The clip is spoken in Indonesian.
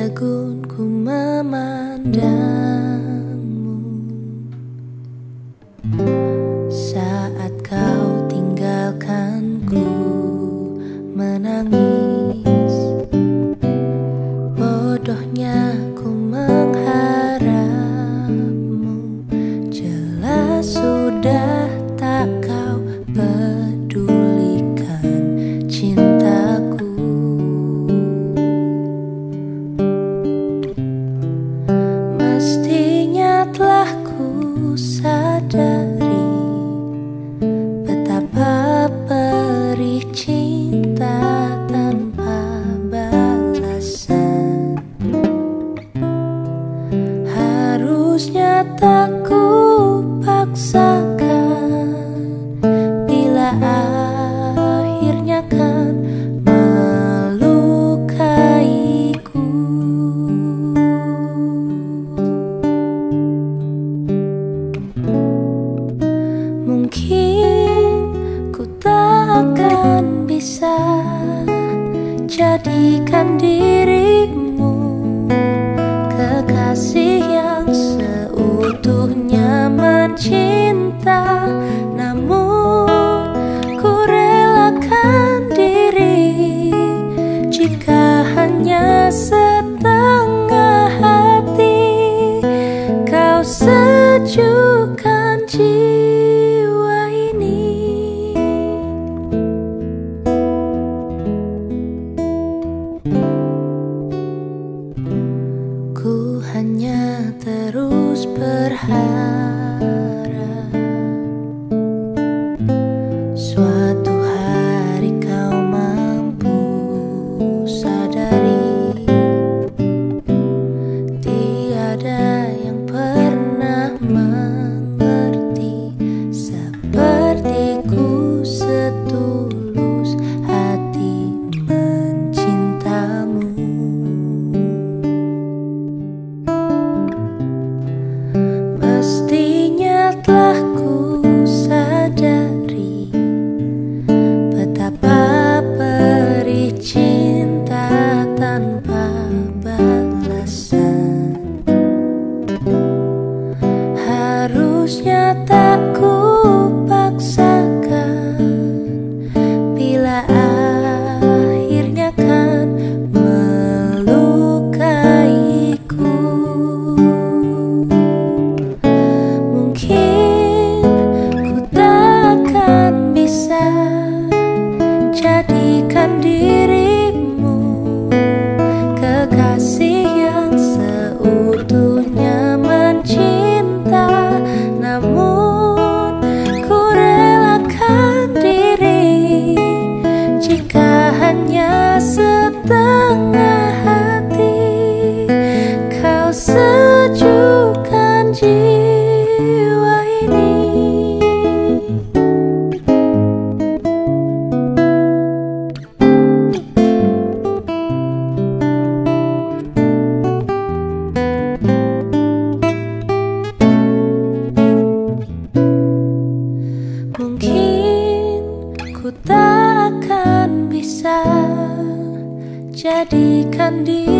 lagunku memandangmu jadikan dirimu kekasih yang seutuhnya mencinta. berharap. seharusnya akan bisa jadikan dia